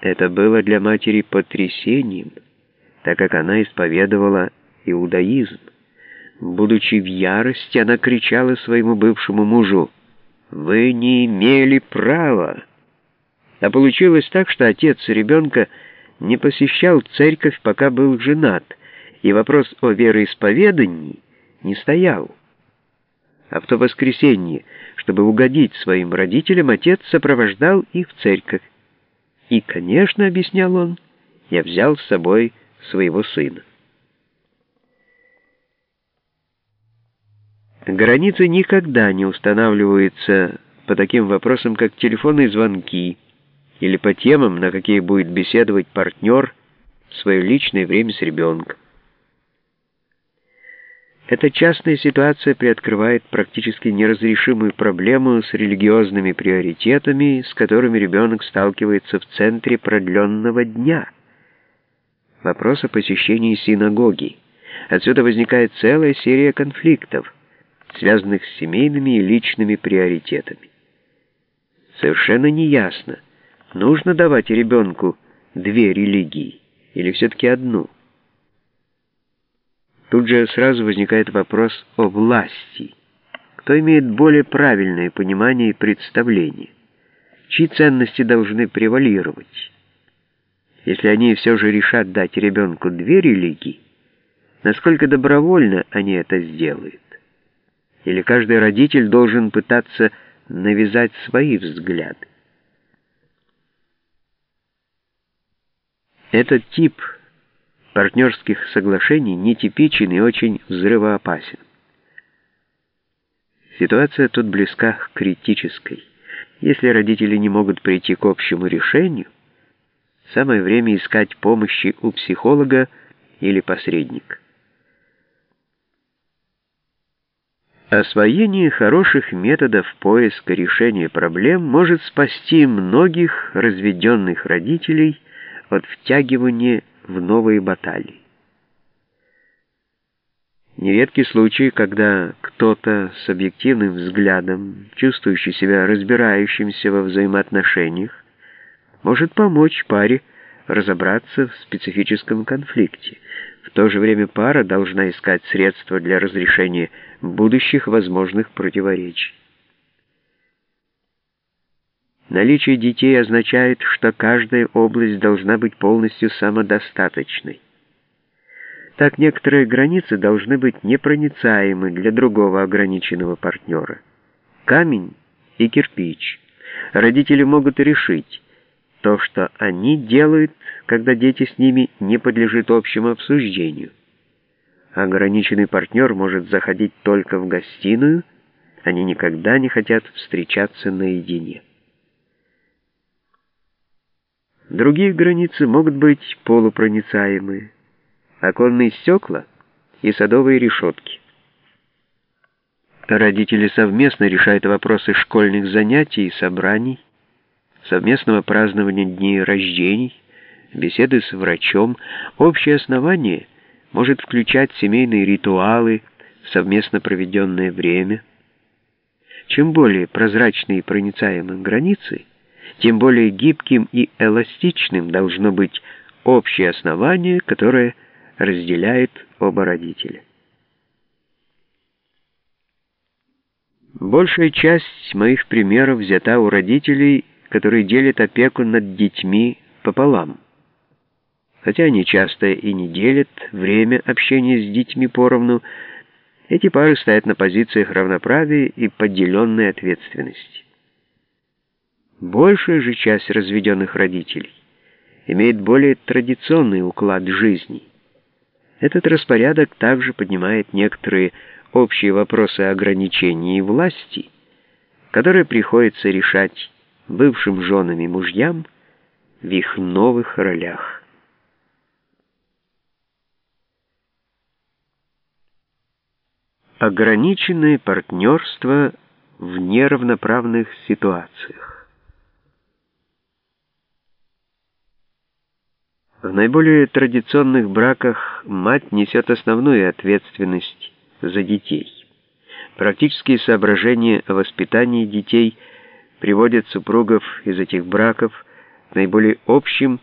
Это было для матери потрясением, так как она исповедовала иудаизм. Будучи в ярости, она кричала своему бывшему мужу, «Вы не имели права!» А получилось так, что отец ребенка не посещал церковь, пока был женат, и вопрос о вероисповедании не стоял. А в то воскресенье, чтобы угодить своим родителям, отец сопровождал их в церковь. И, конечно, объяснял он, я взял с собой своего сына. Границы никогда не устанавливаются по таким вопросам, как телефонные звонки, или по темам, на какие будет беседовать партнер в свое личное время с ребенком. Эта частная ситуация приоткрывает практически неразрешимую проблему с религиозными приоритетами, с которыми ребенок сталкивается в центре продленного дня. Вопрос о посещении синагоги. Отсюда возникает целая серия конфликтов, связанных с семейными и личными приоритетами. Совершенно неясно, нужно давать ребенку две религии или все-таки одну – Тут же сразу возникает вопрос о власти. Кто имеет более правильное понимание и представление? Чьи ценности должны превалировать? Если они все же решат дать ребенку две религии, насколько добровольно они это сделают? Или каждый родитель должен пытаться навязать свои взгляды? Этот тип – партнерских соглашений нетипичен и очень взрывоопасен. Ситуация тут близка к критической. Если родители не могут прийти к общему решению, самое время искать помощи у психолога или посредника. Освоение хороших методов поиска решения проблем может спасти многих разведенных родителей от втягивания в новые баталии. Нередки случаи, когда кто-то с объективным взглядом, чувствующий себя разбирающимся во взаимоотношениях, может помочь паре разобраться в специфическом конфликте. В то же время пара должна искать средства для разрешения будущих возможных противоречий. Наличие детей означает, что каждая область должна быть полностью самодостаточной. Так некоторые границы должны быть непроницаемы для другого ограниченного партнера. Камень и кирпич. Родители могут решить, то, что они делают, когда дети с ними не подлежит общему обсуждению. Ограниченный партнер может заходить только в гостиную, они никогда не хотят встречаться наедине. Другие границы могут быть полупроницаемые, оконные стекла и садовые решетки. Родители совместно решают вопросы школьных занятий и собраний, совместного празднования дней рождений, беседы с врачом. Общее основание может включать семейные ритуалы, совместно проведенное время. Чем более прозрачные и проницаемые границы, тем более гибким и эластичным должно быть общее основание, которое разделяет оба родителя. Большая часть моих примеров взята у родителей, которые делят опеку над детьми пополам. Хотя они часто и не делят время общения с детьми поровну, эти пары стоят на позициях равноправия и поделенной ответственности. Большая же часть разведенных родителей имеет более традиционный уклад жизни. Этот распорядок также поднимает некоторые общие вопросы ограничений власти, которые приходится решать бывшим женам и мужьям в их новых ролях. Ограниченное партнерство в неравноправных ситуациях. В наиболее традиционных браках мать несет основную ответственность за детей. Практические соображения о воспитании детей приводят супругов из этих браков наиболее общим